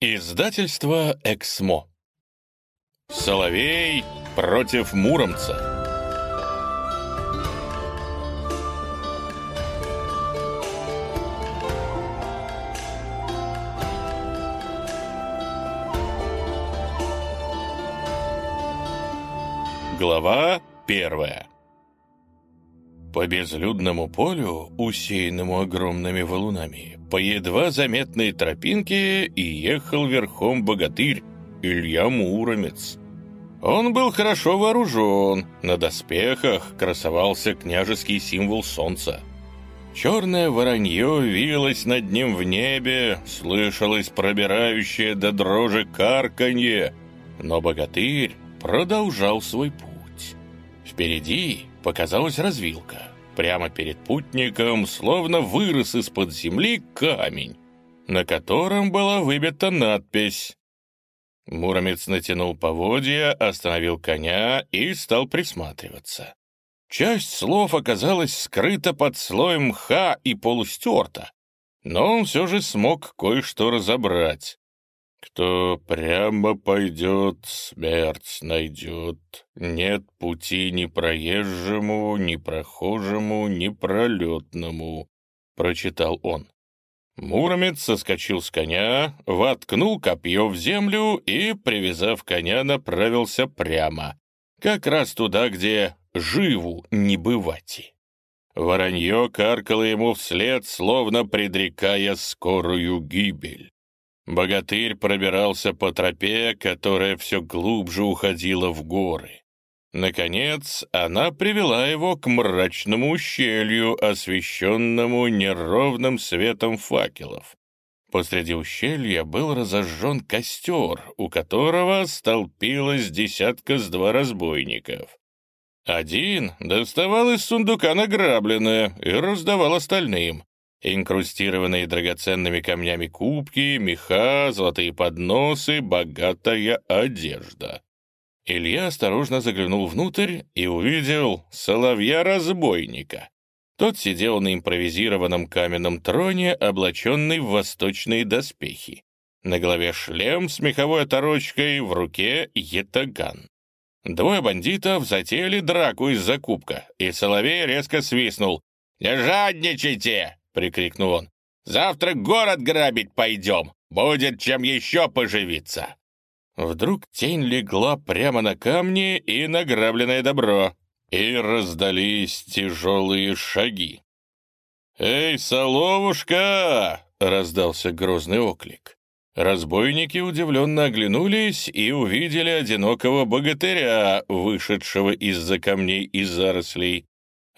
Издательство «Эксмо». Соловей против Муромца. Глава первая. По безлюдному полю, усеянному огромными валунами, по едва заметной тропинке и ехал верхом богатырь Илья Муромец. Он был хорошо вооружен, на доспехах красовался княжеский символ солнца. Черное воронье вилось над ним в небе, слышалось пробирающее до дрожи карканье, но богатырь продолжал свой путь. Впереди показалась развилка. Прямо перед путником словно вырос из-под земли камень, на котором была выбита надпись. Муромец натянул поводья, остановил коня и стал присматриваться. Часть слов оказалась скрыта под слоем мха и полустерта, но он все же смог кое-что разобрать. Кто прямо пойдет, смерть найдет. Нет пути ни проезжему, ни прохожему, ни пролетному, — прочитал он. Муромец соскочил с коня, воткнул копье в землю и, привязав коня, направился прямо, как раз туда, где живу не бывати. Воронье каркало ему вслед, словно предрекая скорую гибель. Богатырь пробирался по тропе, которая все глубже уходила в горы. Наконец, она привела его к мрачному ущелью, освещенному неровным светом факелов. Посреди ущелья был разожжен костер, у которого столпилось десятка с два разбойников. Один доставал из сундука награбленное и раздавал остальным инкрустированные драгоценными камнями кубки, меха, золотые подносы, богатая одежда. Илья осторожно заглянул внутрь и увидел соловья-разбойника. Тот сидел на импровизированном каменном троне, облаченный в восточные доспехи. На голове шлем с меховой оторочкой, в руке етаган. Двое бандитов затеяли драку из-за кубка, и Соловей резко свистнул. «Не жадничайте! Прикрикнул он. «Завтра город грабить пойдем! Будет чем еще поживиться!» Вдруг тень легла прямо на камни и награбленное добро, и раздались тяжелые шаги. «Эй, соловушка!» — раздался грозный оклик. Разбойники удивленно оглянулись и увидели одинокого богатыря, вышедшего из-за камней и зарослей.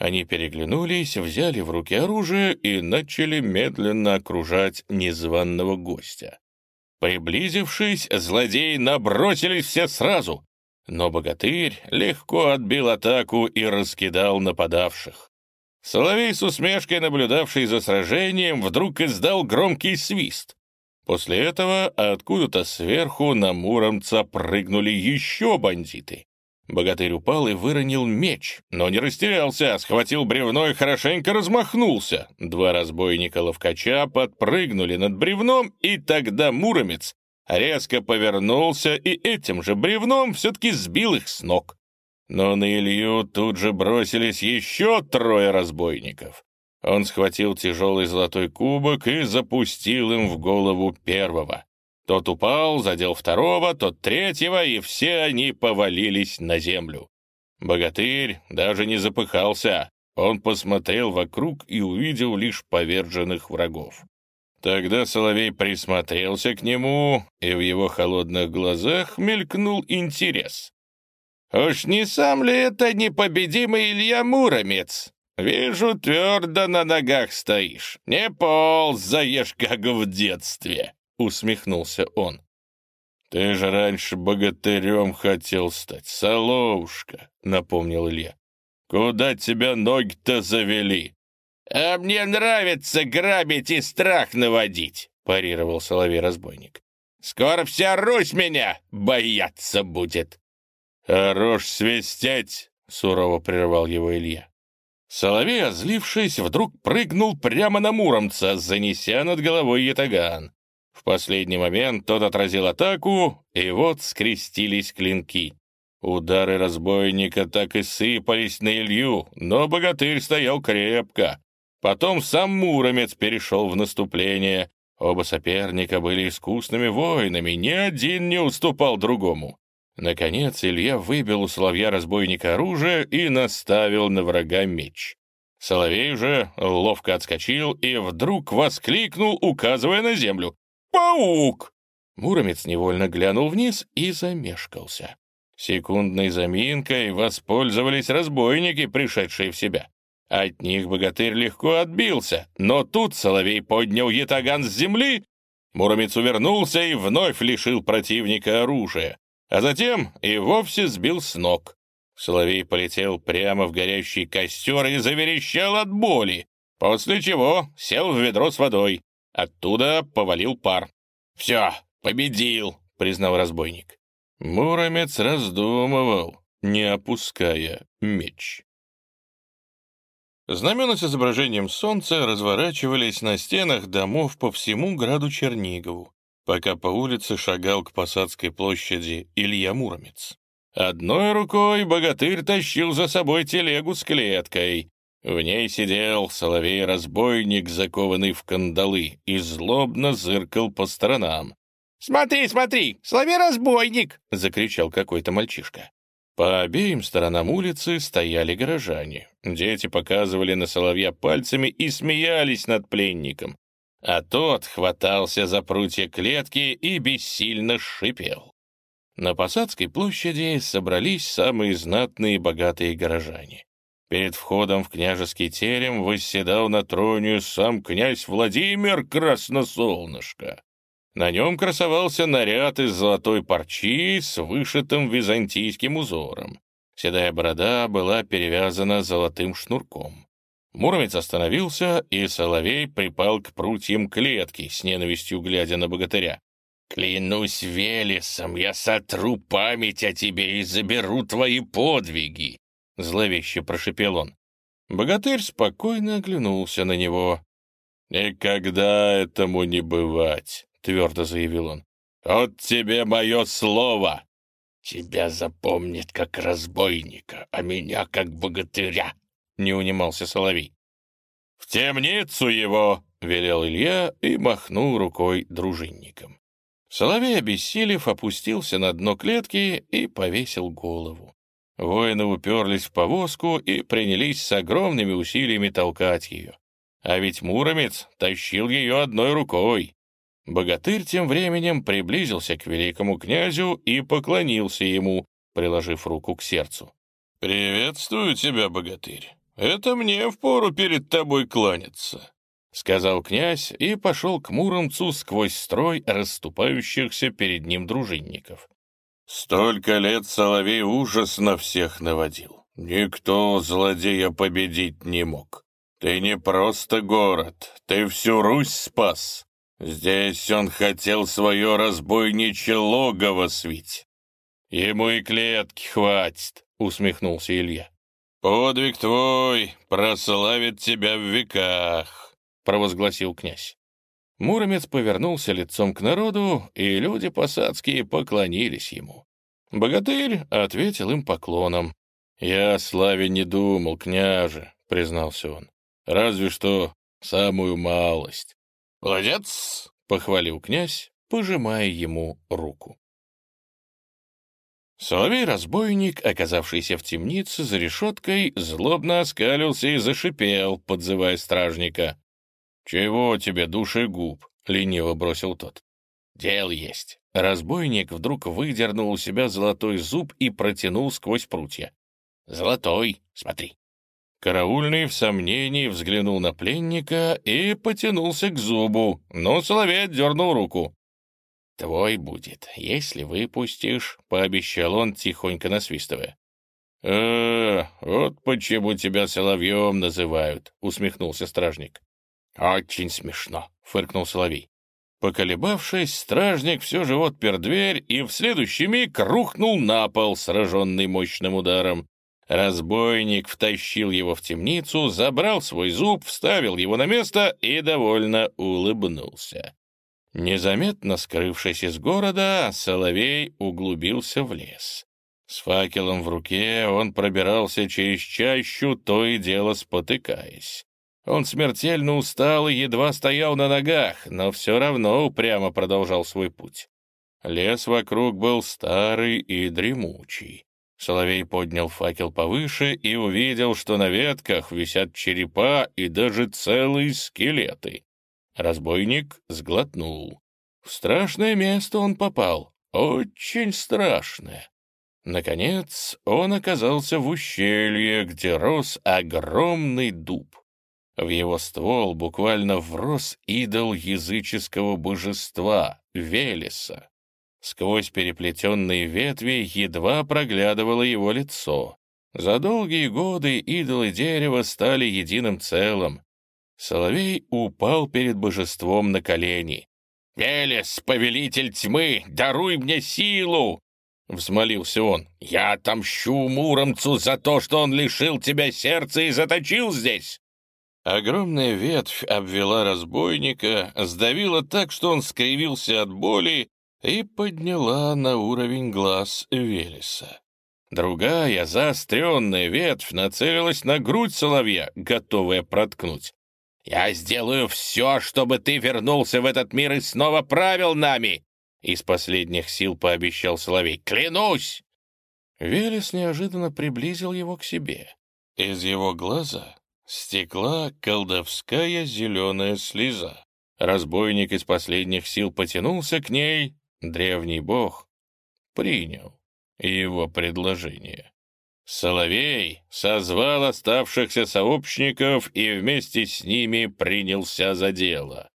Они переглянулись, взяли в руки оружие и начали медленно окружать незваного гостя. Приблизившись, злодеи набросились все сразу, но богатырь легко отбил атаку и раскидал нападавших. Соловей с усмешкой, наблюдавший за сражением, вдруг издал громкий свист. После этого откуда-то сверху на Муромца прыгнули еще бандиты. Богатырь упал и выронил меч, но не растерялся, схватил бревно и хорошенько размахнулся. Два разбойника-ловкача подпрыгнули над бревном, и тогда Муромец резко повернулся и этим же бревном все-таки сбил их с ног. Но на Илью тут же бросились еще трое разбойников. Он схватил тяжелый золотой кубок и запустил им в голову первого. Тот упал, задел второго, тот третьего, и все они повалились на землю. Богатырь даже не запыхался. Он посмотрел вокруг и увидел лишь поверженных врагов. Тогда Соловей присмотрелся к нему, и в его холодных глазах мелькнул интерес. «Уж не сам ли это непобедимый Илья Муромец? Вижу, твердо на ногах стоишь. Не полз заешь, как в детстве» усмехнулся он. «Ты же раньше богатырем хотел стать, соловушка», — напомнил Илья. «Куда тебя ноги-то завели?» «А мне нравится грабить и страх наводить», — парировал соловей-разбойник. «Скоро вся Русь меня бояться будет». «Хорош свистеть», — сурово прервал его Илья. Соловей, озлившись, вдруг прыгнул прямо на Муромца, занеся над головой ятаган. В последний момент тот отразил атаку, и вот скрестились клинки. Удары разбойника так и сыпались на Илью, но богатырь стоял крепко. Потом сам Муромец перешел в наступление. Оба соперника были искусными воинами, ни один не уступал другому. Наконец Илья выбил у соловья-разбойника оружие и наставил на врага меч. Соловей же ловко отскочил и вдруг воскликнул, указывая на землю. «Паук!» Муромец невольно глянул вниз и замешкался. Секундной заминкой воспользовались разбойники, пришедшие в себя. От них богатырь легко отбился, но тут Соловей поднял ятаган с земли, Муромец увернулся и вновь лишил противника оружия, а затем и вовсе сбил с ног. Соловей полетел прямо в горящий костер и заверещал от боли, после чего сел в ведро с водой. Оттуда повалил пар. «Все, победил», — признал разбойник. Муромец раздумывал, не опуская меч. Знамена с изображением солнца разворачивались на стенах домов по всему граду Чернигову, пока по улице шагал к Посадской площади Илья Муромец. Одной рукой богатырь тащил за собой телегу с клеткой. В ней сидел соловей-разбойник, закованный в кандалы, и злобно зыркал по сторонам. «Смотри, смотри, соловей-разбойник!» — закричал какой-то мальчишка. По обеим сторонам улицы стояли горожане. Дети показывали на соловья пальцами и смеялись над пленником, а тот хватался за прутья клетки и бессильно шипел. На Посадской площади собрались самые знатные и богатые горожане. Перед входом в княжеский терем восседал на троне сам князь Владимир Красносолнышко. На нем красовался наряд из золотой парчи с вышитым византийским узором. Седая борода была перевязана золотым шнурком. Муромец остановился, и Соловей припал к прутьям клетки, с ненавистью глядя на богатыря. «Клянусь Велесом, я сотру память о тебе и заберу твои подвиги!» — зловеще прошепел он. Богатырь спокойно оглянулся на него. «Никогда этому не бывать!» — твердо заявил он. «Вот тебе мое слово! Тебя запомнит как разбойника, а меня как богатыря!» — не унимался Соловей. «В темницу его!» — велел Илья и махнул рукой дружинникам. Соловей, обессилев, опустился на дно клетки и повесил голову. Воины уперлись в повозку и принялись с огромными усилиями толкать ее. А ведь Муромец тащил ее одной рукой. Богатырь тем временем приблизился к великому князю и поклонился ему, приложив руку к сердцу. «Приветствую тебя, богатырь. Это мне впору перед тобой кланяться», — сказал князь и пошел к Муромцу сквозь строй расступающихся перед ним дружинников. «Столько лет Соловей ужас на всех наводил. Никто злодея победить не мог. Ты не просто город, ты всю Русь спас. Здесь он хотел свое разбойничье логово свить. Ему и клетки хватит, усмехнулся Илья. Подвиг твой прославит тебя в веках, провозгласил князь. Муромец повернулся лицом к народу, и люди посадские поклонились ему. Богатырь ответил им поклоном. «Я о славе не думал, княже», — признался он. «Разве что самую малость. «Молодец!» — похвалил князь, пожимая ему руку. Соловей-разбойник, оказавшийся в темнице за решеткой, злобно оскалился и зашипел, подзывая стражника. «Чего тебе, душегуб?» — лениво бросил тот. «Дел есть». Разбойник вдруг выдернул у себя золотой зуб и протянул сквозь прутья. «Золотой, смотри». Караульный в сомнении взглянул на пленника и потянулся к зубу, но Соловей отдернул руку. «Твой будет, если выпустишь», — пообещал он, тихонько насвистывая. «Э, вот почему тебя Соловьем называют», — усмехнулся стражник. «Очень смешно», — фыркнул Соловей. Поколебавшись, стражник все же отпер дверь и в следующий миг рухнул на пол, сраженный мощным ударом. Разбойник втащил его в темницу, забрал свой зуб, вставил его на место и довольно улыбнулся. Незаметно скрывшись из города, Соловей углубился в лес. С факелом в руке он пробирался через чащу, то и дело спотыкаясь. Он смертельно устал и едва стоял на ногах, но все равно упрямо продолжал свой путь. Лес вокруг был старый и дремучий. Соловей поднял факел повыше и увидел, что на ветках висят черепа и даже целые скелеты. Разбойник сглотнул. В страшное место он попал, очень страшное. Наконец он оказался в ущелье, где рос огромный дуб. В его ствол буквально врос идол языческого божества — Велеса. Сквозь переплетенные ветви едва проглядывало его лицо. За долгие годы идолы дерева стали единым целым. Соловей упал перед божеством на колени. «Велес, повелитель тьмы, даруй мне силу!» — взмолился он. «Я отомщу Муромцу за то, что он лишил тебя сердца и заточил здесь!» Огромная ветвь обвела разбойника, сдавила так, что он скривился от боли и подняла на уровень глаз Велеса. Другая, заостренная ветвь нацелилась на грудь соловья, готовая проткнуть. «Я сделаю все, чтобы ты вернулся в этот мир и снова правил нами!» Из последних сил пообещал Соловей. «Клянусь!» Велес неожиданно приблизил его к себе. Из его глаза стекла колдовская зеленая слеза. Разбойник из последних сил потянулся к ней, Древний бог принял его предложение. Соловей созвал оставшихся сообщников и вместе с ними принялся за дело.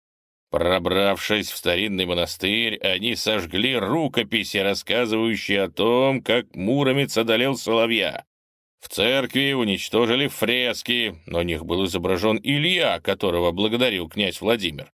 Пробравшись в старинный монастырь, они сожгли рукописи, рассказывающие о том, как Муромец одолел Соловья. В церкви уничтожили фрески, на них был изображен Илья, которого благодарил князь Владимир.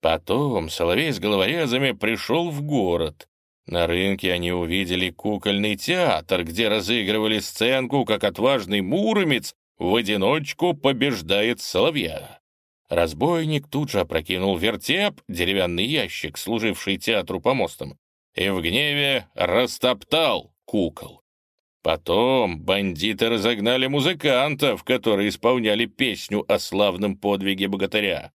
Потом Соловей с головорезами пришел в город. На рынке они увидели кукольный театр, где разыгрывали сценку, как отважный муромец в одиночку побеждает Соловья. Разбойник тут же опрокинул вертеп, деревянный ящик, служивший театру помостом, и в гневе растоптал кукол. Потом бандиты разогнали музыкантов, которые исполняли песню о славном подвиге богатыря.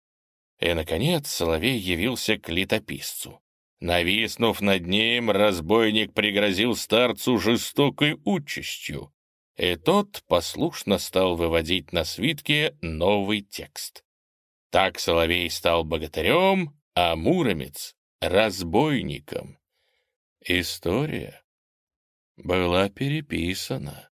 И, наконец, Соловей явился к летописцу. Нависнув над ним, разбойник пригрозил старцу жестокой участью, и тот послушно стал выводить на свитке новый текст. Так Соловей стал богатырем, а Муромец — разбойником. История была переписана.